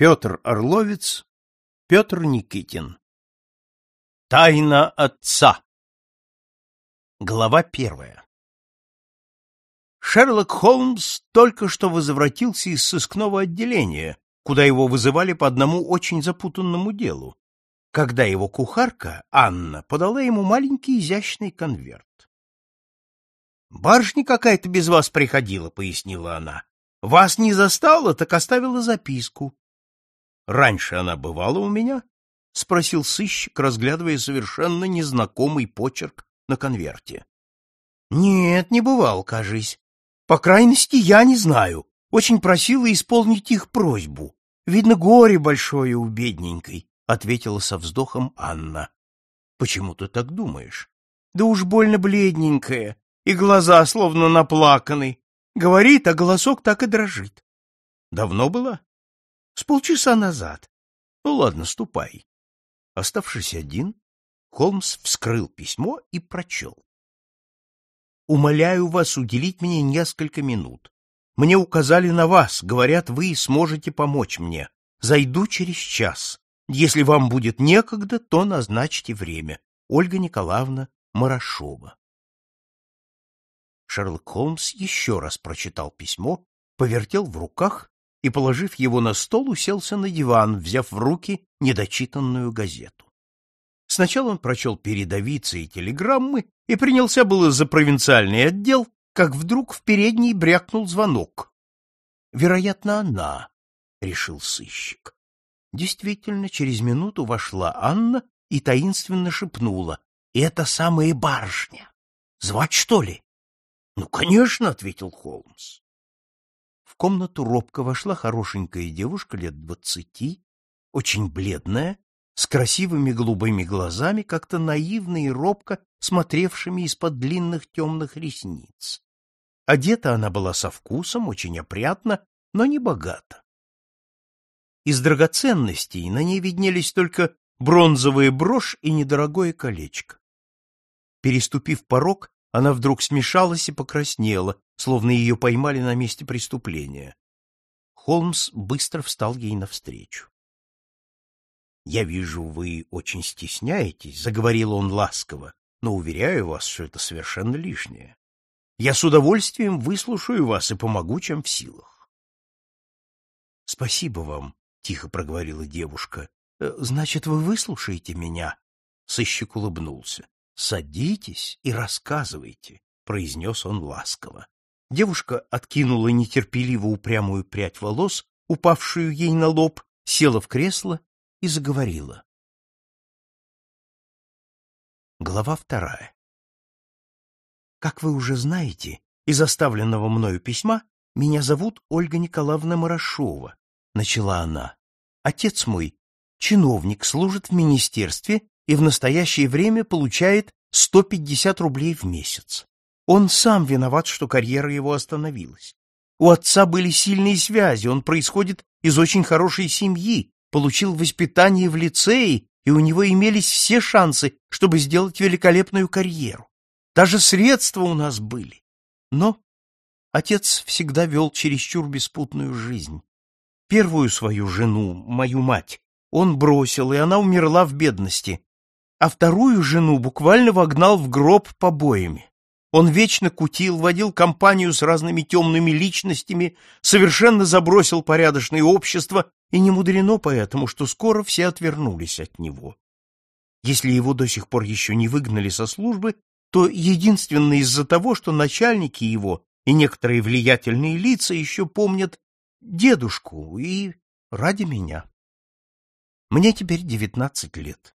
Петр Орловец, Петр Никитин. Тайна отца. Глава первая. Шерлок Холмс только что возвратился из сыскного отделения, куда его вызывали по одному очень запутанному делу, когда его кухарка, Анна, подала ему маленький изящный конверт. «Барышня какая-то без вас приходила», — пояснила она. «Вас не застала, так оставила записку. Раньше она бывала у меня? — спросил сыщик, разглядывая совершенно незнакомый почерк на конверте. — Нет, не бывал, кажись. По крайности, я не знаю. Очень просила исполнить их просьбу. Видно, горе большое у бедненькой, — ответила со вздохом Анна. — Почему ты так думаешь? — Да уж больно бледненькая, и глаза словно наплаканы. Говорит, а голосок так и дрожит. — Давно была? С полчаса назад. Ну ладно, ступай. Оставшись один, Холмс вскрыл письмо и прочел. Умоляю вас уделить мне несколько минут. Мне указали на вас, говорят, вы сможете помочь мне. Зайду через час. Если вам будет некогда, то назначьте время. Ольга Николаевна Марашова. Шерлок Холмс еще раз прочитал письмо, повертел в руках и, положив его на стол, уселся на диван, взяв в руки недочитанную газету. Сначала он прочел передовицы и телеграммы и принялся было за провинциальный отдел, как вдруг в передней брякнул звонок. «Вероятно, она», — решил сыщик. Действительно, через минуту вошла Анна и таинственно шепнула. «Это самая барышня. Звать, что ли?» «Ну, конечно», — ответил Холмс комнату робко вошла хорошенькая девушка лет двадцати, очень бледная, с красивыми голубыми глазами, как-то наивно и робко смотревшими из-под длинных темных ресниц. Одета она была со вкусом, очень опрятно, но не богато. Из драгоценностей на ней виднелись только бронзовая брошь и недорогое колечко. Переступив порог, она вдруг смешалась и покраснела, словно ее поймали на месте преступления. Холмс быстро встал ей навстречу. — Я вижу, вы очень стесняетесь, — заговорил он ласково, — но уверяю вас, что это совершенно лишнее. Я с удовольствием выслушаю вас и помогу, чем в силах. — Спасибо вам, — тихо проговорила девушка. «Э, — Значит, вы выслушаете меня? Сыщик улыбнулся. Садитесь и рассказывайте, произнес он ласково. Девушка откинула нетерпеливо упрямую прядь волос, упавшую ей на лоб, села в кресло и заговорила. Глава вторая. Как вы уже знаете, из оставленного мною письма меня зовут Ольга Николаевна Марашова, начала она. Отец мой, чиновник, служит в министерстве и в настоящее время получает 150 рублей в месяц. Он сам виноват, что карьера его остановилась. У отца были сильные связи, он происходит из очень хорошей семьи, получил воспитание в лицее, и у него имелись все шансы, чтобы сделать великолепную карьеру. Даже средства у нас были. Но отец всегда вел чересчур беспутную жизнь. Первую свою жену, мою мать, он бросил, и она умерла в бедности, а вторую жену буквально вогнал в гроб побоями. Он вечно кутил, водил компанию с разными темными личностями, совершенно забросил порядочное общество, и не мудрено поэтому, что скоро все отвернулись от него. Если его до сих пор еще не выгнали со службы, то единственно из-за того, что начальники его и некоторые влиятельные лица еще помнят дедушку и ради меня. Мне теперь девятнадцать лет.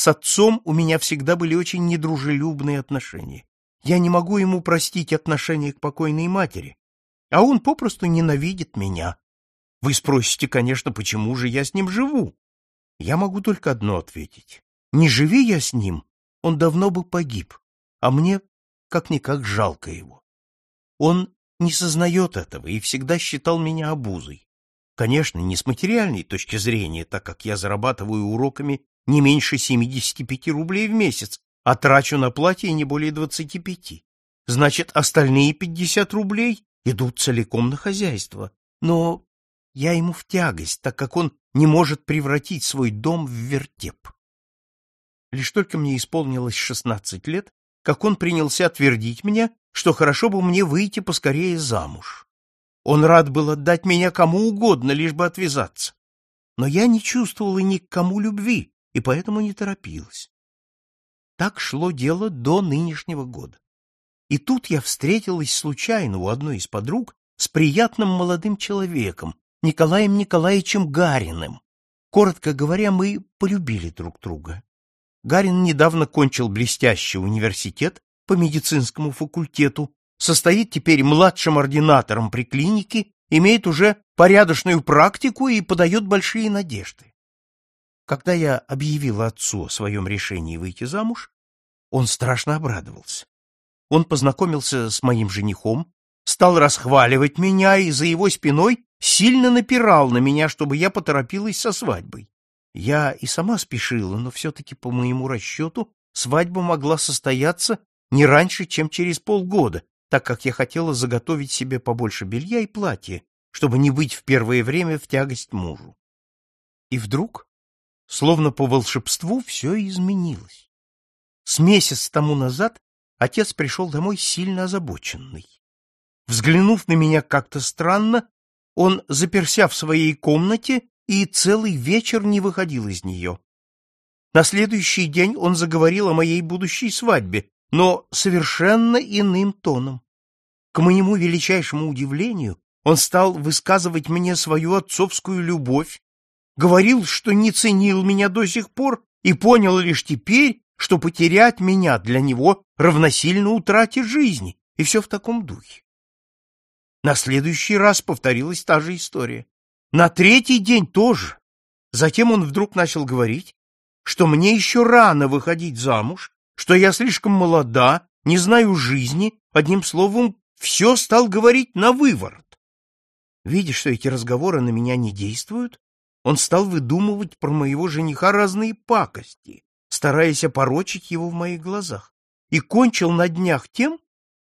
С отцом у меня всегда были очень недружелюбные отношения. Я не могу ему простить отношение к покойной матери, а он попросту ненавидит меня. Вы спросите, конечно, почему же я с ним живу? Я могу только одно ответить. Не живи я с ним, он давно бы погиб, а мне как-никак жалко его. Он не сознает этого и всегда считал меня обузой. Конечно, не с материальной точки зрения, так как я зарабатываю уроками не меньше 75 рублей в месяц, а трачу на платье не более 25. Значит, остальные 50 рублей идут целиком на хозяйство. Но я ему в тягость, так как он не может превратить свой дом в вертеп. Лишь только мне исполнилось шестнадцать лет, как он принялся твердить мне, что хорошо бы мне выйти поскорее замуж. Он рад был отдать меня кому угодно, лишь бы отвязаться. Но я не чувствовала ни к кому любви, и поэтому не торопилась. Так шло дело до нынешнего года. И тут я встретилась случайно у одной из подруг с приятным молодым человеком, Николаем Николаевичем Гариным. Коротко говоря, мы полюбили друг друга. Гарин недавно кончил блестящий университет по медицинскому факультету, состоит теперь младшим ординатором при клинике, имеет уже порядочную практику и подает большие надежды. Когда я объявила отцу о своем решении выйти замуж, он страшно обрадовался. Он познакомился с моим женихом, стал расхваливать меня и за его спиной сильно напирал на меня, чтобы я поторопилась со свадьбой. Я и сама спешила, но все-таки, по моему расчету, свадьба могла состояться не раньше, чем через полгода, так как я хотела заготовить себе побольше белья и платья, чтобы не быть в первое время в тягость мужу. И вдруг, словно по волшебству, все изменилось. С месяц тому назад отец пришел домой сильно озабоченный. Взглянув на меня как-то странно, он заперся в своей комнате и целый вечер не выходил из нее. На следующий день он заговорил о моей будущей свадьбе, но совершенно иным тоном. К моему величайшему удивлению, он стал высказывать мне свою отцовскую любовь, говорил, что не ценил меня до сих пор и понял лишь теперь, что потерять меня для него равносильно утрате жизни, и все в таком духе. На следующий раз повторилась та же история. На третий день тоже. Затем он вдруг начал говорить, что мне еще рано выходить замуж, что я слишком молода, не знаю жизни, одним словом, все стал говорить на выворот. Видя, что эти разговоры на меня не действуют, он стал выдумывать про моего жениха разные пакости, стараясь опорочить его в моих глазах, и кончил на днях тем,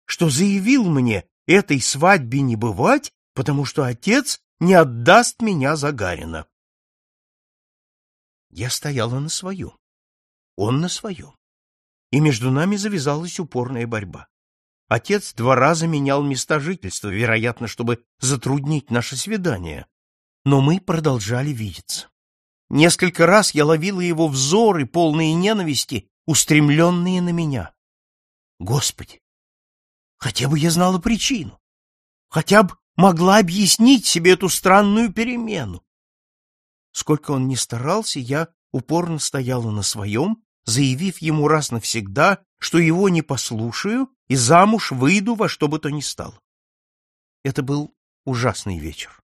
что заявил мне этой свадьбе не бывать, потому что отец не отдаст меня за Гарина. Я стояла на своем, он на своем, и между нами завязалась упорная борьба. Отец два раза менял места жительства, вероятно, чтобы затруднить наше свидание, но мы продолжали видеться. Несколько раз я ловила его взоры, полные ненависти, устремленные на меня. Господи, хотя бы я знала причину, хотя бы могла объяснить себе эту странную перемену. Сколько он ни старался, я упорно стояла на своем, заявив ему раз навсегда, что его не послушаю и замуж выйду во что бы то ни стало. Это был ужасный вечер.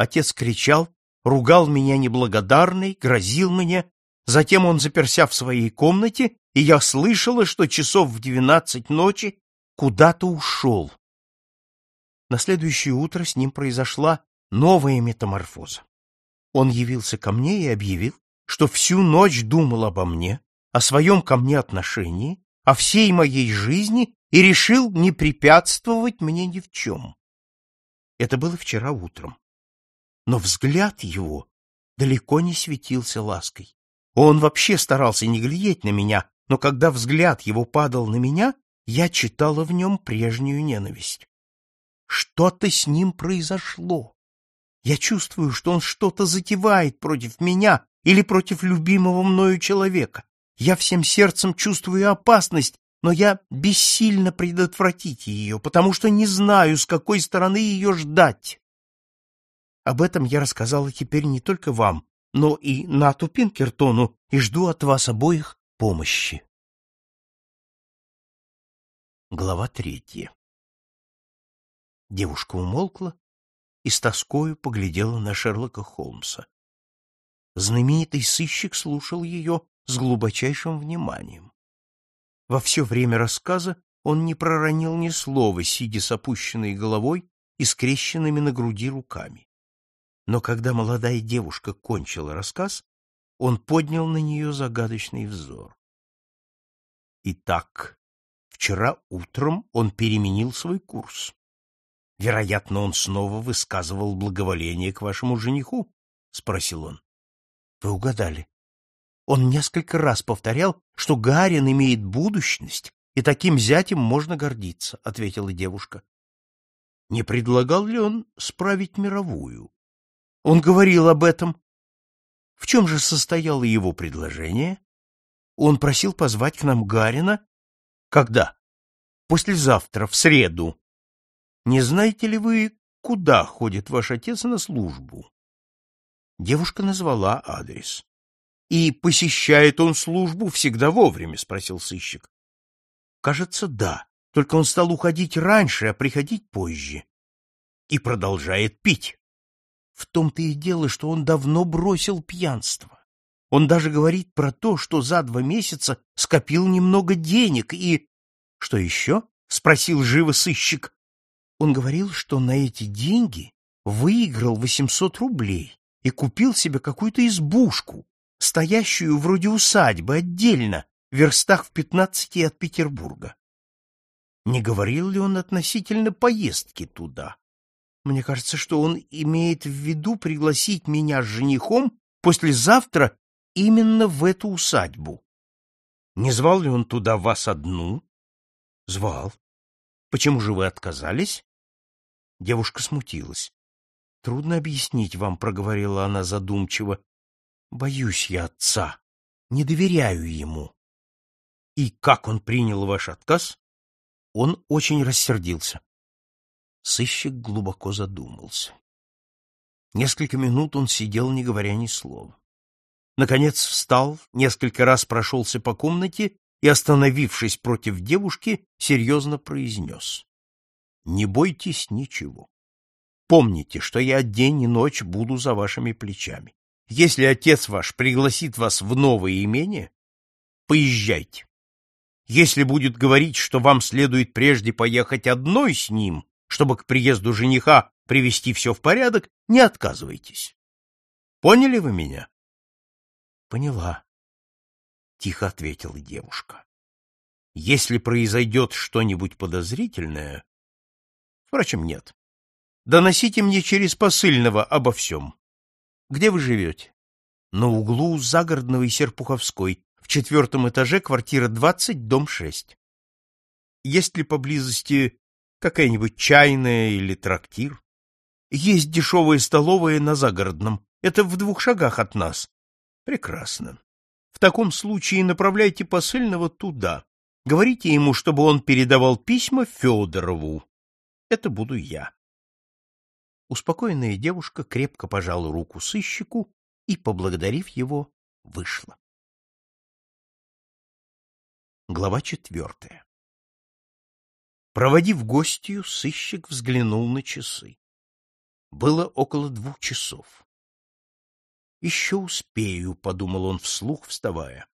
Отец кричал, ругал меня неблагодарной, грозил мне, затем он заперся в своей комнате, и я слышала, что часов в двенадцать ночи куда-то ушел. На следующее утро с ним произошла новая метаморфоза. Он явился ко мне и объявил, что всю ночь думал обо мне, о своем ко мне отношении, о всей моей жизни и решил не препятствовать мне ни в чем. Это было вчера утром. Но взгляд его далеко не светился лаской. Он вообще старался не глядеть на меня, но когда взгляд его падал на меня, я читала в нем прежнюю ненависть. Что-то с ним произошло. Я чувствую, что он что-то затевает против меня или против любимого мною человека. Я всем сердцем чувствую опасность, но я бессильно предотвратить ее, потому что не знаю, с какой стороны ее ждать. Об этом я рассказала теперь не только вам, но и Нату Пинкертону, и жду от вас обоих помощи. Глава третья Девушка умолкла и с тоскою поглядела на Шерлока Холмса. Знаменитый сыщик слушал ее с глубочайшим вниманием. Во все время рассказа он не проронил ни слова, сидя с опущенной головой и скрещенными на груди руками. Но когда молодая девушка кончила рассказ, он поднял на нее загадочный взор. Итак, вчера утром он переменил свой курс. Вероятно, он снова высказывал благоволение к вашему жениху? — спросил он. — Вы угадали. Он несколько раз повторял, что Гарин имеет будущность, и таким зятем можно гордиться, — ответила девушка. Не предлагал ли он справить мировую? Он говорил об этом. В чем же состояло его предложение? Он просил позвать к нам Гарина. Когда? Послезавтра, в среду. Не знаете ли вы, куда ходит ваш отец на службу? Девушка назвала адрес. И посещает он службу всегда вовремя, спросил сыщик. Кажется, да. Только он стал уходить раньше, а приходить позже. И продолжает пить. В том-то и дело, что он давно бросил пьянство. Он даже говорит про то, что за два месяца скопил немного денег и... — Что еще? — спросил живо сыщик. Он говорил, что на эти деньги выиграл 800 рублей и купил себе какую-то избушку, стоящую вроде усадьбы отдельно, в верстах в пятнадцати от Петербурга. Не говорил ли он относительно поездки туда? Мне кажется, что он имеет в виду пригласить меня с женихом послезавтра именно в эту усадьбу. Не звал ли он туда вас одну? Звал. Почему же вы отказались? Девушка смутилась. Трудно объяснить вам, проговорила она задумчиво. Боюсь я отца, не доверяю ему. И как он принял ваш отказ? Он очень рассердился. Сыщик глубоко задумался. Несколько минут он сидел, не говоря ни слова. Наконец встал, несколько раз прошелся по комнате и, остановившись против девушки, серьезно произнес. — Не бойтесь ничего. Помните, что я день и ночь буду за вашими плечами. Если отец ваш пригласит вас в новое имение, поезжайте. Если будет говорить, что вам следует прежде поехать одной с ним, чтобы к приезду жениха привести все в порядок, не отказывайтесь. Поняли вы меня? Поняла, тихо ответила девушка. Если произойдет что-нибудь подозрительное, впрочем, нет. Доносите мне через посыльного обо всем. Где вы живете? На углу Загородного и Серпуховской, в четвертом этаже, квартира 20, дом 6. Есть ли поблизости какая-нибудь чайная или трактир? Есть дешевая столовая на Загородном. Это в двух шагах от нас. Прекрасно. В таком случае направляйте посыльного туда. Говорите ему, чтобы он передавал письма Федорову. Это буду я. Успокоенная девушка крепко пожала руку сыщику и, поблагодарив его, вышла. Глава четвертая Проводив гостью, сыщик взглянул на часы. Было около двух часов. «Еще успею», — подумал он вслух, вставая.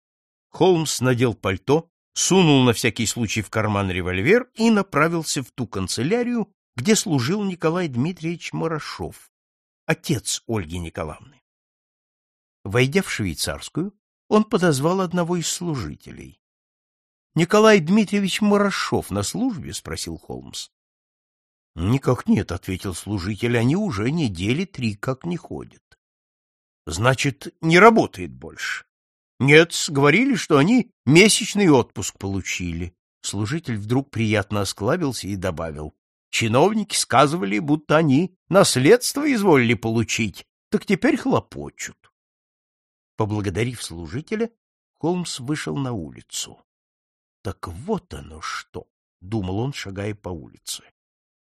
Холмс надел пальто, сунул на всякий случай в карман револьвер и направился в ту канцелярию, где служил Николай Дмитриевич Марашов, отец Ольги Николаевны. Войдя в швейцарскую, он подозвал одного из служителей. — Николай Дмитриевич Марашов на службе? — спросил Холмс. — Никак нет, — ответил служитель, — они уже недели три как не ходят. — Значит, не работает больше? — Нет, говорили, что они месячный отпуск получили. Служитель вдруг приятно осклабился и добавил. Чиновники сказывали, будто они наследство изволили получить, так теперь хлопочут. Поблагодарив служителя, Холмс вышел на улицу. Так вот оно что, думал он, шагая по улице.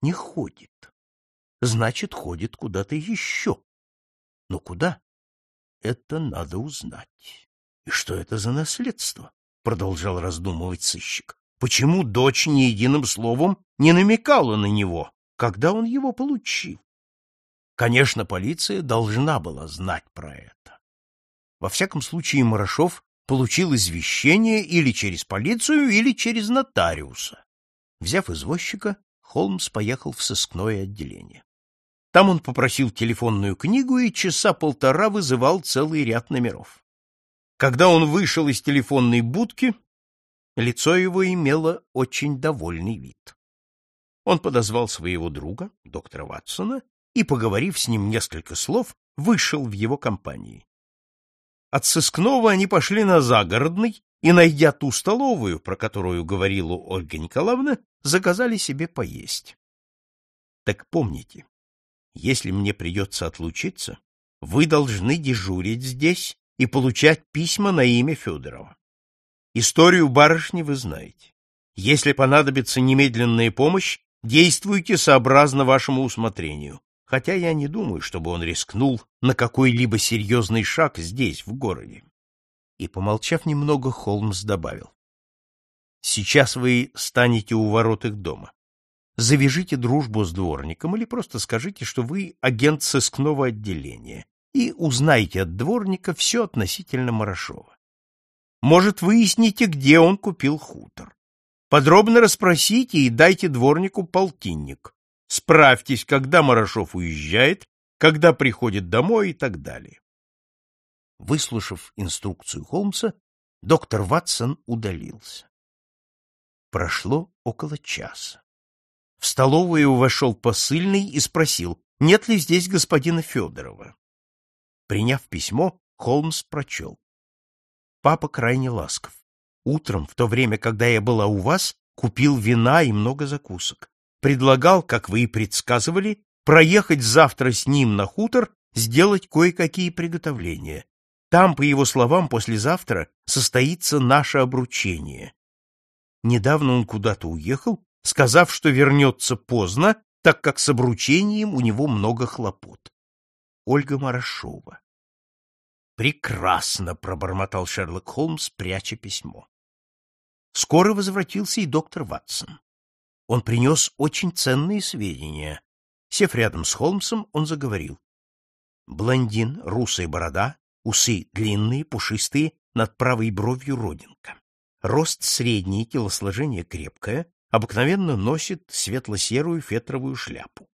Не ходит. Значит, ходит куда-то еще. Но куда? Это надо узнать. И что это за наследство? Продолжал раздумывать сыщик. Почему дочь ни единым словом не намекала на него, когда он его получил? Конечно, полиция должна была знать про это. Во всяком случае, Марашов получил извещение или через полицию, или через нотариуса. Взяв извозчика, Холмс поехал в сыскное отделение. Там он попросил телефонную книгу и часа полтора вызывал целый ряд номеров. Когда он вышел из телефонной будки, лицо его имело очень довольный вид. он подозвал своего друга, доктора Ватсона, и, поговорив с ним несколько слов, вышел в его компании. От сыскного они пошли на загородный и, найдя ту столовую, про которую говорила Ольга Николаевна, заказали себе поесть. Так помните, если мне придется отлучиться, вы должны дежурить здесь и получать письма на имя Федорова. Историю барышни вы знаете. Если понадобится немедленная помощь, действуйте сообразно вашему усмотрению, хотя я не думаю, чтобы он рискнул на какой-либо серьезный шаг здесь, в городе. И, помолчав немного, Холмс добавил. Сейчас вы станете у ворот их дома. Завяжите дружбу с дворником или просто скажите, что вы агент сыскного отделения, и узнайте от дворника все относительно Марашова. Может, выясните, где он купил хутор. Подробно расспросите и дайте дворнику полтинник. Справьтесь, когда Марашов уезжает, когда приходит домой и так далее. Выслушав инструкцию Холмса, доктор Ватсон удалился. Прошло около часа. В столовую вошел посыльный и спросил, нет ли здесь господина Федорова. Приняв письмо, Холмс прочел. Папа крайне ласков. Утром, в то время, когда я была у вас, купил вина и много закусок. Предлагал, как вы и предсказывали, проехать завтра с ним на хутор, сделать кое-какие приготовления. Там, по его словам, послезавтра состоится наше обручение. Недавно он куда-то уехал сказав, что вернется поздно, так как с обручением у него много хлопот. Ольга Марашова. «Прекрасно!» — пробормотал Шерлок Холмс, пряча письмо. Скоро возвратился и доктор Ватсон. Он принес очень ценные сведения. Сев рядом с Холмсом, он заговорил. Блондин, русая борода, усы длинные, пушистые, над правой бровью родинка. Рост средний, телосложение крепкое, обыкновенно носит светло-серую фетровую шляпу.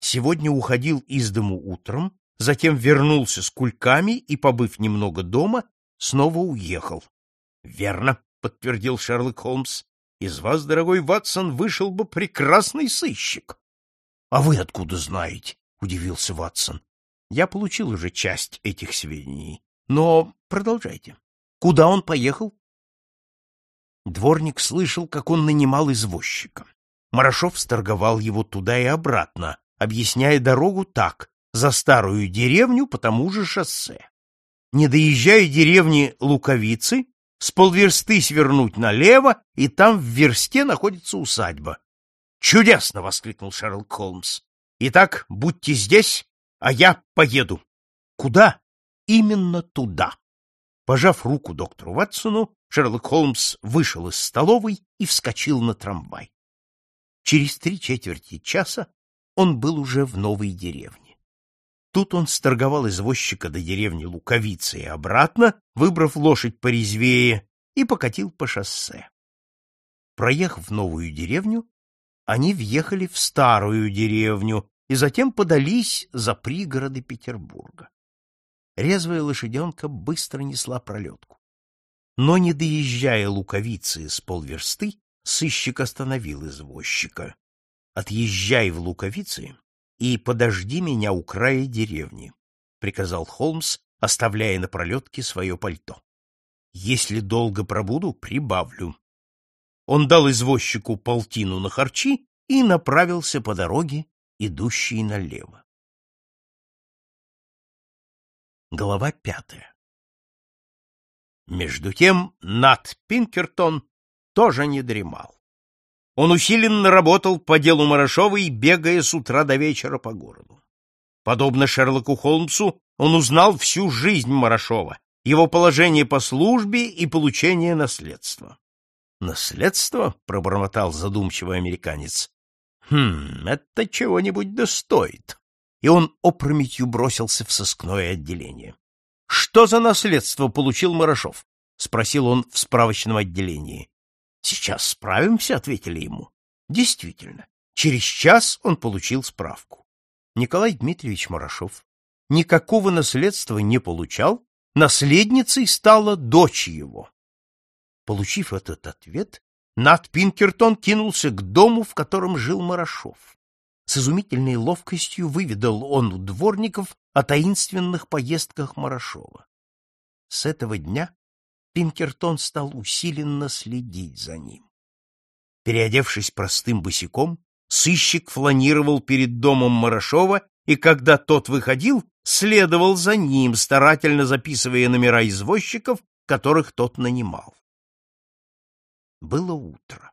Сегодня уходил из дому утром, затем вернулся с кульками и, побыв немного дома, снова уехал. — Верно, — подтвердил Шерлок Холмс. — Из вас, дорогой Ватсон, вышел бы прекрасный сыщик. — А вы откуда знаете? — удивился Ватсон. — Я получил уже часть этих сведений. Но продолжайте. Куда он поехал? Дворник слышал, как он нанимал извозчика. Марашов сторговал его туда и обратно, объясняя дорогу так, за старую деревню по тому же шоссе. Не доезжая деревни Луковицы, с полверсты свернуть налево, и там в версте находится усадьба. «Чудесно!» — воскликнул Шерлок Холмс. «Итак, будьте здесь, а я поеду». «Куда?» «Именно туда». Пожав руку доктору Ватсону, Шерлок Холмс вышел из столовой и вскочил на трамвай. Через три четверти часа он был уже в новой деревне. Тут он сторговал извозчика до деревни Луковицы и обратно, выбрав лошадь порезвее, и покатил по шоссе. Проехав новую деревню, они въехали в старую деревню и затем подались за пригороды Петербурга. Резвая лошаденка быстро несла пролетку. Но, не доезжая луковицы с полверсты, сыщик остановил извозчика. — Отъезжай в луковицы и подожди меня у края деревни, — приказал Холмс, оставляя на пролетке свое пальто. — Если долго пробуду, прибавлю. Он дал извозчику полтину на харчи и направился по дороге, идущей налево. Глава пятая между тем Нат Пинкертон тоже не дремал. Он усиленно работал по делу Марашовой, бегая с утра до вечера по городу. Подобно Шерлоку Холмсу, он узнал всю жизнь Марашова, его положение по службе и получение наследства. «Наследство?» — пробормотал задумчивый американец. «Хм, это чего-нибудь достоит». И он опрометью бросился в сыскное отделение. Что за наследство получил Марашов? спросил он в справочном отделении. Сейчас справимся, ответили ему. Действительно, через час он получил справку. Николай Дмитриевич Марашов никакого наследства не получал, наследницей стала дочь его. Получив этот ответ, Нат Пинкертон кинулся к дому, в котором жил Марашов. С изумительной ловкостью выведал он у дворников о таинственных поездках Марашова. С этого дня Пинкертон стал усиленно следить за ним. Переодевшись простым босиком, сыщик фланировал перед домом Марашова и, когда тот выходил, следовал за ним, старательно записывая номера извозчиков, которых тот нанимал. Было утро.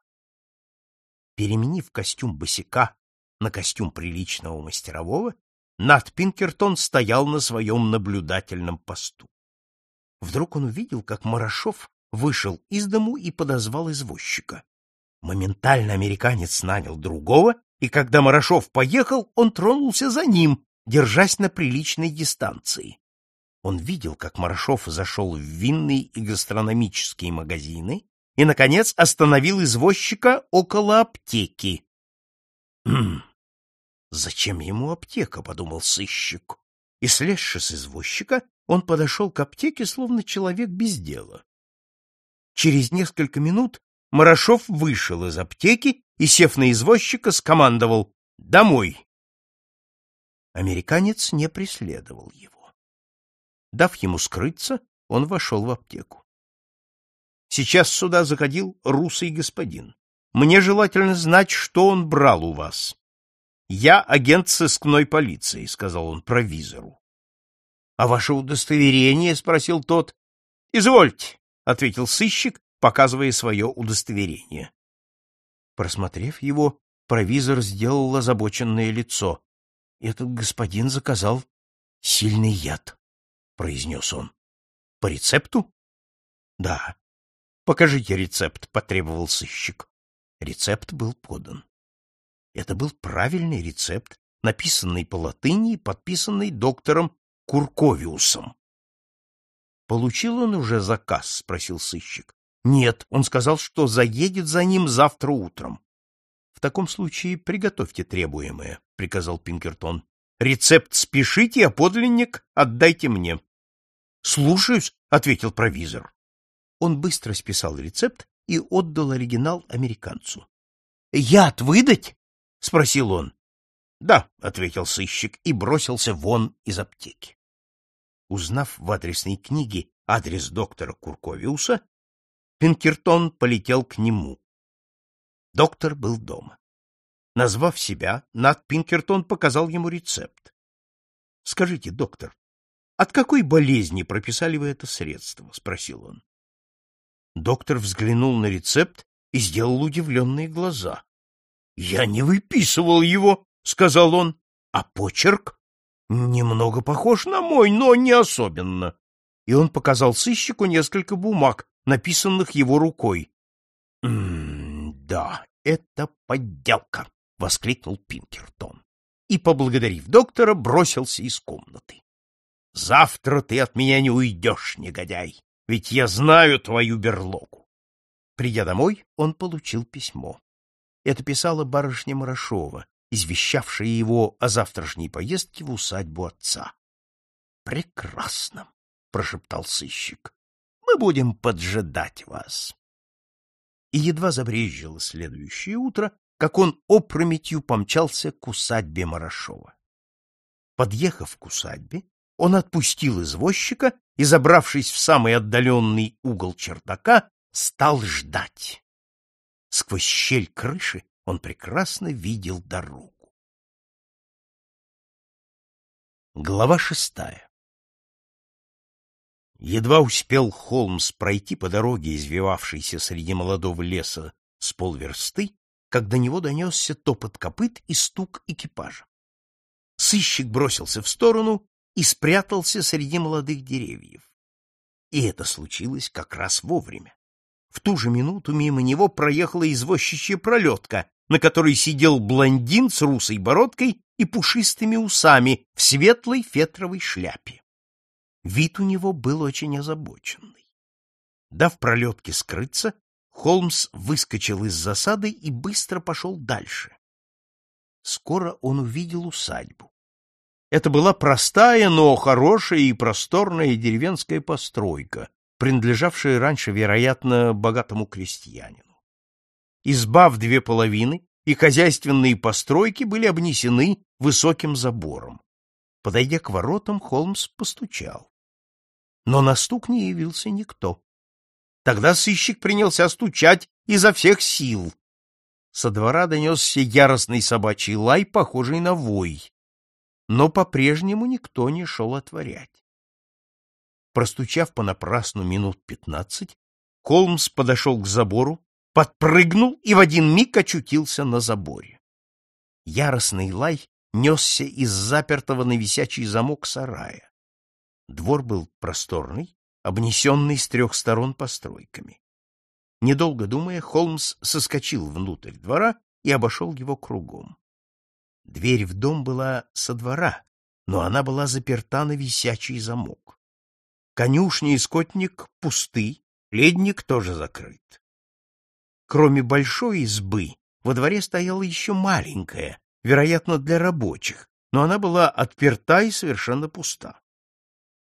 Переменив костюм босика на костюм приличного мастерового, Нат Пинкертон стоял на своем наблюдательном посту. Вдруг он увидел, как Марашов вышел из дому и подозвал извозчика. Моментально американец нанял другого, и когда Марашов поехал, он тронулся за ним, держась на приличной дистанции. Он видел, как Марашов зашел в винные и гастрономические магазины и, наконец, остановил извозчика около аптеки. «Хм, «Зачем ему аптека?» — подумал сыщик. И, слезши с извозчика, он подошел к аптеке, словно человек без дела. Через несколько минут Марашов вышел из аптеки и, сев на извозчика, скомандовал «Домой!». Американец не преследовал его. Дав ему скрыться, он вошел в аптеку. Сейчас сюда заходил русый господин. Мне желательно знать, что он брал у вас. Я агент сыскной полиции, сказал он провизору. А ваше удостоверение? спросил тот. Извольте, ответил сыщик, показывая свое удостоверение. Просмотрев его, провизор сделал озабоченное лицо. Этот господин заказал сильный яд, произнес он. По рецепту? Да. Покажите рецепт, потребовал сыщик. Рецепт был подан. Это был правильный рецепт, написанный по латыни и подписанный доктором Курковиусом. «Получил он уже заказ?» — спросил сыщик. «Нет, он сказал, что заедет за ним завтра утром». «В таком случае приготовьте требуемое», — приказал Пинкертон. «Рецепт спешите, а подлинник отдайте мне». «Слушаюсь», — ответил провизор. Он быстро списал рецепт и отдал оригинал американцу. — Яд выдать? — спросил он. — Да, — ответил сыщик и бросился вон из аптеки. Узнав в адресной книге адрес доктора Курковиуса, Пинкертон полетел к нему. Доктор был дома. Назвав себя, Нат Пинкертон показал ему рецепт. — Скажите, доктор, от какой болезни прописали вы это средство? — спросил он. Доктор взглянул на рецепт и сделал удивленные глаза. — Я не выписывал его, — сказал он. — А почерк? — Немного похож на мой, но не особенно. И он показал сыщику несколько бумаг, написанных его рукой. — Да, это подделка, — воскликнул Пинкертон. И, поблагодарив доктора, бросился из комнаты. — Завтра ты от меня не уйдешь, негодяй ведь я знаю твою берлогу. Придя домой, он получил письмо. Это писала барышня Марашова, извещавшая его о завтрашней поездке в усадьбу отца. — Прекрасно, — прошептал сыщик. — Мы будем поджидать вас. И едва забрезжило следующее утро, как он опрометью помчался к усадьбе Марашова. Подъехав к усадьбе, он отпустил извозчика и, забравшись в самый отдаленный угол чердака, стал ждать. Сквозь щель крыши он прекрасно видел дорогу. Глава шестая Едва успел Холмс пройти по дороге, извивавшейся среди молодого леса с полверсты, как до него донесся топот копыт и стук экипажа. Сыщик бросился в сторону и спрятался среди молодых деревьев. И это случилось как раз вовремя. В ту же минуту мимо него проехала извозчичья пролетка, на которой сидел блондин с русой бородкой и пушистыми усами в светлой фетровой шляпе. Вид у него был очень озабоченный. Дав пролетке скрыться, Холмс выскочил из засады и быстро пошел дальше. Скоро он увидел усадьбу. Это была простая, но хорошая и просторная деревенская постройка, принадлежавшая раньше, вероятно, богатому крестьянину. Изба в две половины и хозяйственные постройки были обнесены высоким забором. Подойдя к воротам, Холмс постучал. Но на стук не явился никто. Тогда сыщик принялся стучать изо всех сил. Со двора донесся яростный собачий лай, похожий на вой. Но по-прежнему никто не шел отворять. Простучав понапрасну минут пятнадцать, Холмс подошел к забору, подпрыгнул и в один миг очутился на заборе. Яростный лай несся из запертого на висячий замок сарая. Двор был просторный, обнесенный с трех сторон постройками. Недолго думая, Холмс соскочил внутрь двора и обошел его кругом. Дверь в дом была со двора, но она была заперта на висячий замок. Конюшня и скотник пусты, ледник тоже закрыт. Кроме большой избы, во дворе стояла еще маленькая, вероятно, для рабочих, но она была отперта и совершенно пуста.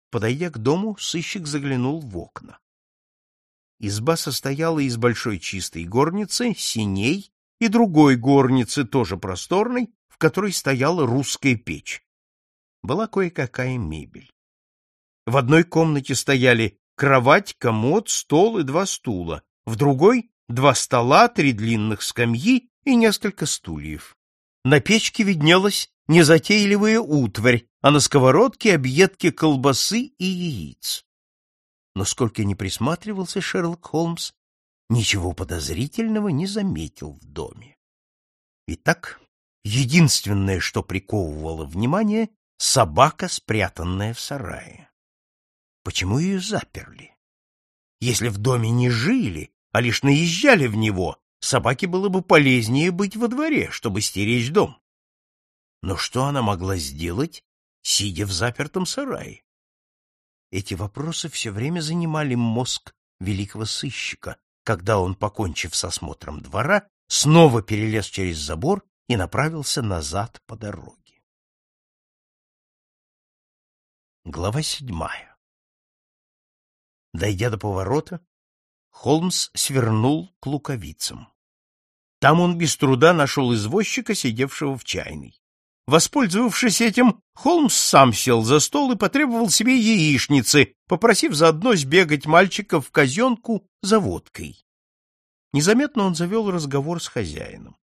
Подойдя к дому, сыщик заглянул в окна. Изба состояла из большой чистой горницы, синей и другой горницы, тоже просторной, в которой стояла русская печь. Была кое-какая мебель. В одной комнате стояли кровать, комод, стол и два стула, в другой — два стола, три длинных скамьи и несколько стульев. На печке виднелась незатейливая утварь, а на сковородке объедки колбасы и яиц. Но сколько ни присматривался Шерлок Холмс, ничего подозрительного не заметил в доме. Итак, единственное, что приковывало внимание — собака, спрятанная в сарае. Почему ее заперли? Если в доме не жили, а лишь наезжали в него, собаке было бы полезнее быть во дворе, чтобы стеречь дом. Но что она могла сделать, сидя в запертом сарае? Эти вопросы все время занимали мозг великого сыщика, когда он, покончив с осмотром двора, снова перелез через забор и направился назад по дороге. Глава седьмая Дойдя до поворота, Холмс свернул к луковицам. Там он без труда нашел извозчика, сидевшего в чайной. Воспользовавшись этим, Холмс сам сел за стол и потребовал себе яичницы, попросив заодно сбегать мальчика в казенку за водкой. Незаметно он завел разговор с хозяином.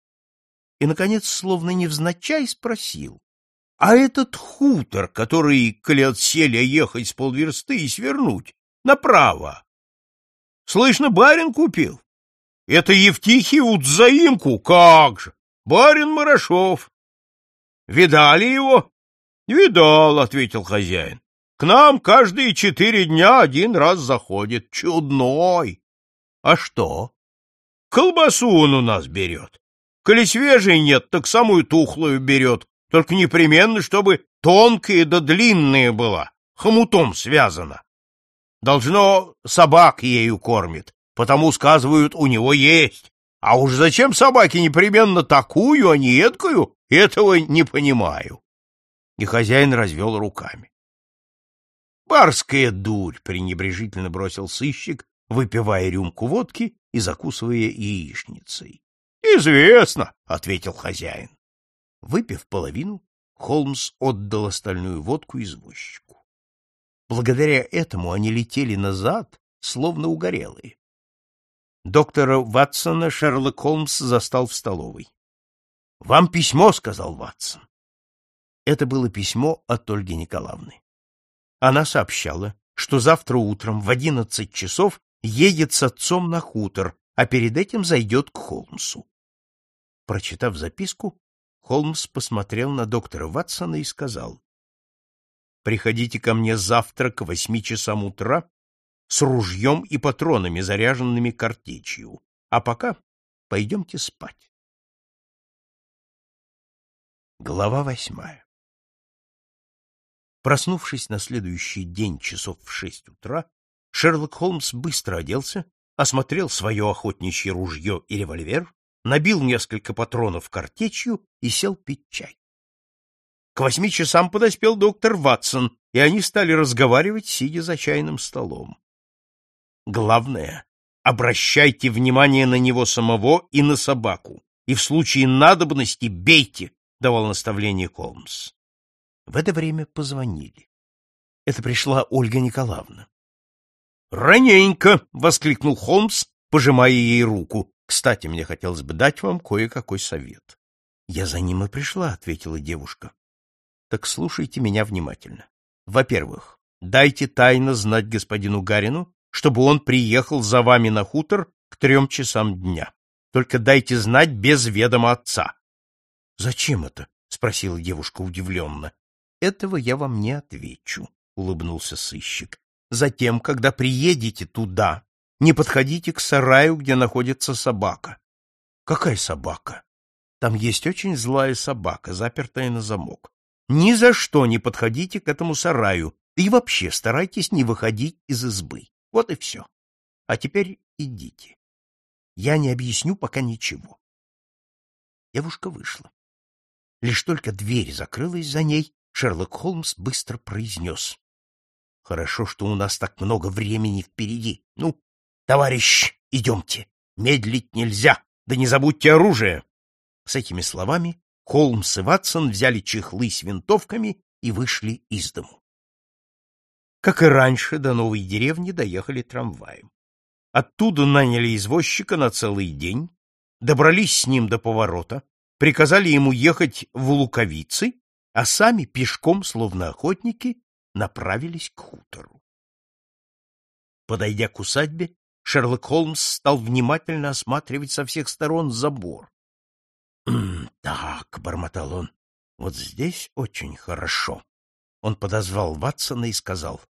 И, наконец, словно невзначай, спросил. — А этот хутор, который, коли отсели ехать с полверсты и свернуть, направо, слышно, барин купил? Это Евтихий заимку, как же! Барин Марашов. Видали его? Видал, ответил хозяин. К нам каждые четыре дня один раз заходит. Чудной. А что? Колбасу он у нас берет. Коли свежей нет, так самую тухлую берет. Только непременно, чтобы тонкая да длинная была, хомутом связана. Должно, собак ею кормит, потому, сказывают, у него есть. А уж зачем собаке непременно такую, а не эткую, этого не понимаю. И хозяин развел руками. Барская дурь, пренебрежительно бросил сыщик, выпивая рюмку водки и закусывая яичницей. Известно, ответил хозяин. Выпив половину, Холмс отдал остальную водку извозчику. Благодаря этому они летели назад, словно угорелые. Доктора Ватсона Шерлок Холмс застал в столовой. — Вам письмо, — сказал Ватсон. Это было письмо от Ольги Николаевны. Она сообщала, что завтра утром в одиннадцать часов едет с отцом на хутор, а перед этим зайдет к Холмсу. Прочитав записку, Холмс посмотрел на доктора Ватсона и сказал, «Приходите ко мне завтра к восьми часам утра с ружьем и патронами, заряженными картечью. А пока пойдемте спать. Глава восьмая Проснувшись на следующий день часов в шесть утра, Шерлок Холмс быстро оделся, осмотрел свое охотничье ружье и револьвер, набил несколько патронов картечью и сел пить чай. К восьми часам подоспел доктор Ватсон, и они стали разговаривать, сидя за чайным столом. Главное, обращайте внимание на него самого и на собаку, и в случае надобности бейте, — давал наставление Холмс. В это время позвонили. Это пришла Ольга Николаевна. «Раненько!» — воскликнул Холмс, пожимая ей руку. «Кстати, мне хотелось бы дать вам кое-какой совет». «Я за ним и пришла», — ответила девушка. «Так слушайте меня внимательно. Во-первых, дайте тайно знать господину Гарину, чтобы он приехал за вами на хутор к трем часам дня. Только дайте знать без ведома отца. — Зачем это? — спросила девушка удивленно. — Этого я вам не отвечу, — улыбнулся сыщик. — Затем, когда приедете туда, не подходите к сараю, где находится собака. — Какая собака? Там есть очень злая собака, запертая на замок. Ни за что не подходите к этому сараю и вообще старайтесь не выходить из избы. Вот и все. А теперь идите. Я не объясню пока ничего. Девушка вышла. Лишь только дверь закрылась за ней, Шерлок Холмс быстро произнес. — Хорошо, что у нас так много времени впереди. Ну, товарищ, идемте. Медлить нельзя. Да не забудьте оружие. С этими словами Холмс и Ватсон взяли чехлы с винтовками и вышли из дому. Как и раньше, до новой деревни доехали трамваем. Оттуда наняли извозчика на целый день, добрались с ним до поворота, приказали ему ехать в Луковицы, а сами пешком, словно охотники, направились к хутору. Подойдя к усадьбе, Шерлок Холмс стал внимательно осматривать со всех сторон забор. — Так, — бормотал он, — вот здесь очень хорошо. Он подозвал Ватсона и сказал,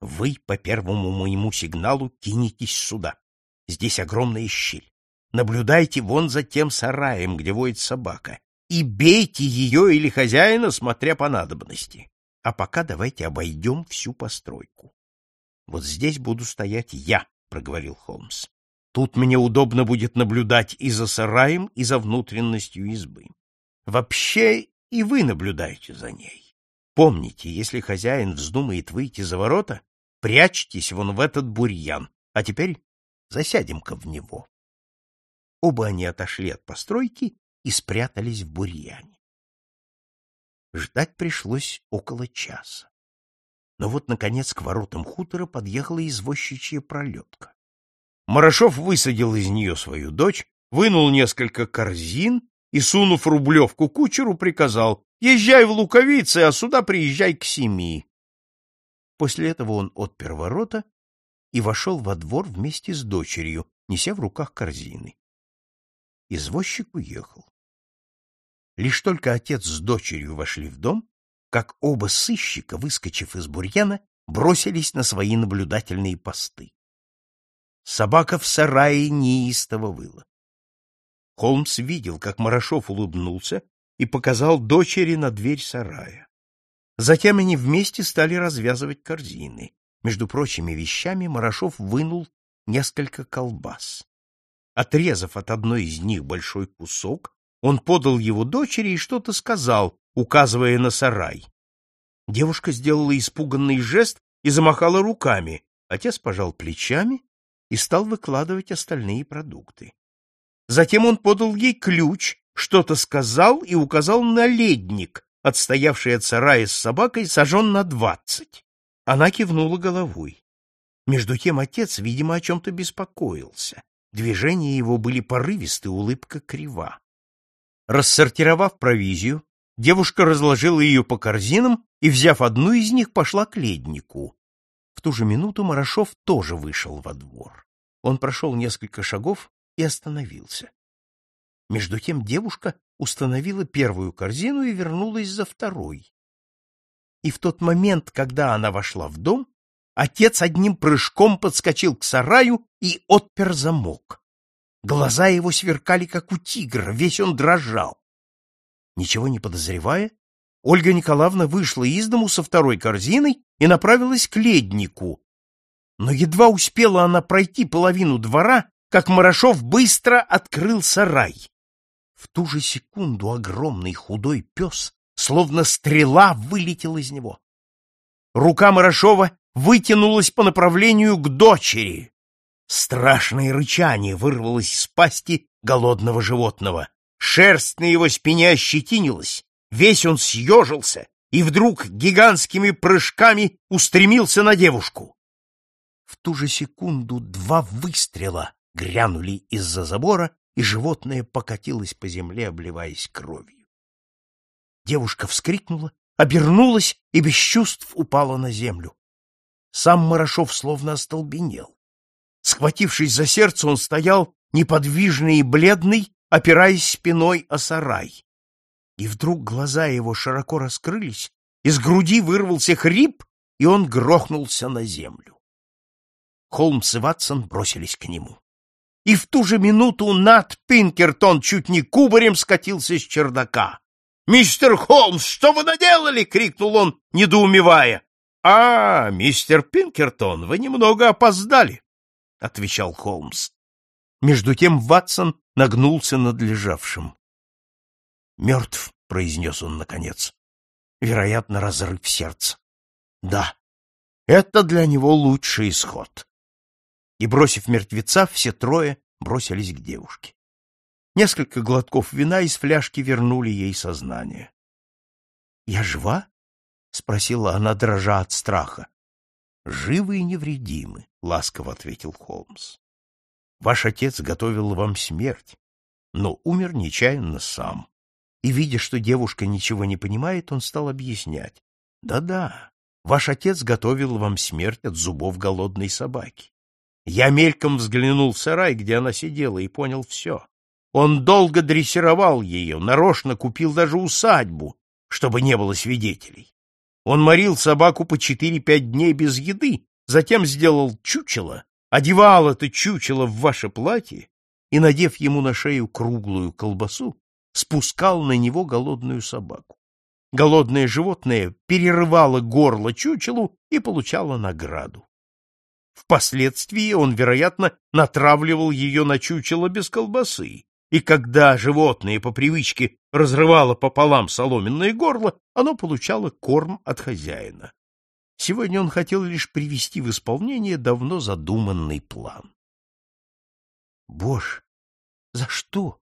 вы по первому моему сигналу кинетесь сюда. Здесь огромная щель. Наблюдайте вон за тем сараем, где воет собака, и бейте ее или хозяина, смотря по надобности. А пока давайте обойдем всю постройку. — Вот здесь буду стоять я, — проговорил Холмс. — Тут мне удобно будет наблюдать и за сараем, и за внутренностью избы. Вообще и вы наблюдаете за ней. Помните, если хозяин вздумает выйти за ворота, прячьтесь вон в этот бурьян, а теперь засядем-ка в него. Оба они отошли от постройки и спрятались в бурьяне. Ждать пришлось около часа. Но вот, наконец, к воротам хутора подъехала извозчичья пролетка. Марашов высадил из нее свою дочь, вынул несколько корзин и, сунув рублевку кучеру, приказал Езжай в Луковицы, а сюда приезжай к семи. После этого он отпер ворота и вошел во двор вместе с дочерью, неся в руках корзины. Извозчик уехал. Лишь только отец с дочерью вошли в дом, как оба сыщика, выскочив из бурьяна, бросились на свои наблюдательные посты. Собака в сарае неистово выла. Холмс видел, как Марашов улыбнулся и показал дочери на дверь сарая. Затем они вместе стали развязывать корзины. Между прочими вещами Марашов вынул несколько колбас. Отрезав от одной из них большой кусок, он подал его дочери и что-то сказал, указывая на сарай. Девушка сделала испуганный жест и замахала руками. Отец пожал плечами и стал выкладывать остальные продукты. Затем он подал ей ключ, что-то сказал и указал на ледник, отстоявший от сарая с собакой сажен на двадцать. Она кивнула головой. Между тем отец, видимо, о чем-то беспокоился. Движения его были порывисты, улыбка крива. Рассортировав провизию, девушка разложила ее по корзинам и, взяв одну из них, пошла к леднику. Ту же минуту Марашов тоже вышел во двор. Он прошел несколько шагов и остановился. Между тем девушка установила первую корзину и вернулась за второй. И в тот момент, когда она вошла в дом, отец одним прыжком подскочил к сараю и отпер замок. Глаза его сверкали, как у тигра, весь он дрожал. Ничего не подозревая, Ольга Николаевна вышла из дому со второй корзиной и направилась к леднику. Но едва успела она пройти половину двора, как Марашов быстро открыл сарай. В ту же секунду огромный худой пес, словно стрела, вылетел из него. Рука Марашова вытянулась по направлению к дочери. Страшное рычание вырвалось из пасти голодного животного. Шерсть на его спине ощетинилась, весь он съежился и вдруг гигантскими прыжками устремился на девушку. В ту же секунду два выстрела грянули из-за забора, и животное покатилось по земле, обливаясь кровью. Девушка вскрикнула, обернулась и без чувств упала на землю. Сам Марашов словно остолбенел. Схватившись за сердце, он стоял неподвижный и бледный, опираясь спиной о сарай. И вдруг глаза его широко раскрылись, из груди вырвался хрип, и он грохнулся на землю. Холмс и Ватсон бросились к нему. И в ту же минуту Нат Пинкертон чуть не кубарем скатился с чердака. «Мистер Холмс, что вы наделали?» — крикнул он, недоумевая. «А, мистер Пинкертон, вы немного опоздали», — отвечал Холмс. Между тем Ватсон нагнулся над лежавшим. «Мертв», — произнес он наконец. «Вероятно, разрыв сердца». «Да, это для него лучший исход». И, бросив мертвеца, все трое бросились к девушке. Несколько глотков вина из фляжки вернули ей сознание. «Я жива?» — спросила она, дрожа от страха. «Живы и невредимы», — ласково ответил Холмс. «Ваш отец готовил вам смерть, но умер нечаянно сам. И, видя, что девушка ничего не понимает, он стал объяснять. Да-да, ваш отец готовил вам смерть от зубов голодной собаки. Я мельком взглянул в сарай, где она сидела, и понял все. Он долго дрессировал ее, нарочно купил даже усадьбу, чтобы не было свидетелей. Он морил собаку по четыре-пять дней без еды, затем сделал чучело, одевал это чучело в ваше платье и, надев ему на шею круглую колбасу, спускал на него голодную собаку. Голодное животное перерывало горло чучелу и получало награду. Впоследствии он, вероятно, натравливал ее на чучело без колбасы, и когда животное по привычке разрывало пополам соломенное горло, оно получало корм от хозяина. Сегодня он хотел лишь привести в исполнение давно задуманный план. Боже, за что?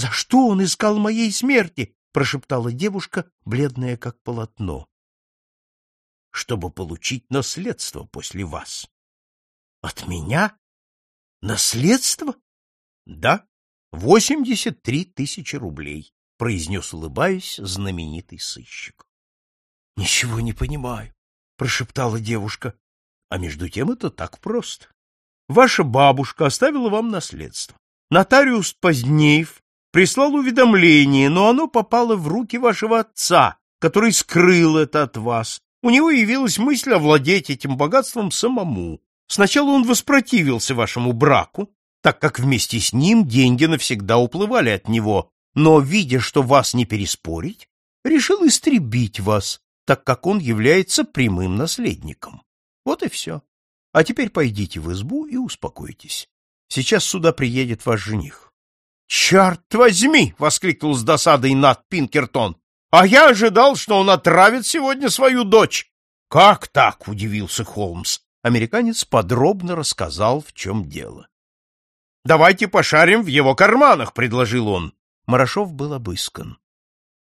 За что он искал моей смерти? прошептала девушка, бледная как полотно. Чтобы получить наследство после вас. От меня? Наследство? Да, Восемьдесят три тысячи рублей, — произнес, улыбаясь, знаменитый сыщик. — Ничего не понимаю, — прошептала девушка. — А между тем это так просто. Ваша бабушка оставила вам наследство. Нотариус Позднеев прислал уведомление, но оно попало в руки вашего отца, который скрыл это от вас. У него явилась мысль овладеть этим богатством самому. Сначала он воспротивился вашему браку, так как вместе с ним деньги навсегда уплывали от него, но, видя, что вас не переспорить, решил истребить вас, так как он является прямым наследником. Вот и все. А теперь пойдите в избу и успокойтесь. Сейчас сюда приедет ваш жених. — Черт возьми! — воскликнул с досадой Нат Пинкертон. — А я ожидал, что он отравит сегодня свою дочь. — Как так? — удивился Холмс. Американец подробно рассказал, в чем дело. Давайте пошарим в его карманах, — предложил он. Марашов был обыскан.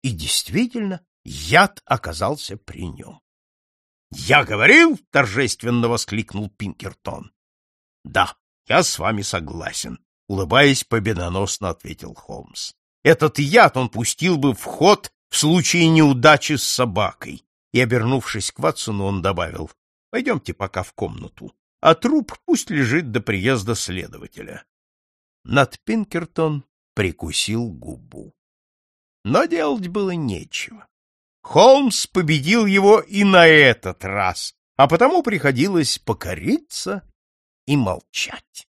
И действительно, яд оказался при нем. — Я говорил, — торжественно воскликнул Пинкертон. — Да, я с вами согласен, — улыбаясь победоносно ответил Холмс. Этот яд он пустил бы в ход в случае неудачи с собакой. И, обернувшись к Ватсону, он добавил, — Пойдемте пока в комнату, а труп пусть лежит до приезда следователя. Над Пинкертон прикусил губу. Но делать было нечего. Холмс победил его и на этот раз, а потому приходилось покориться и молчать.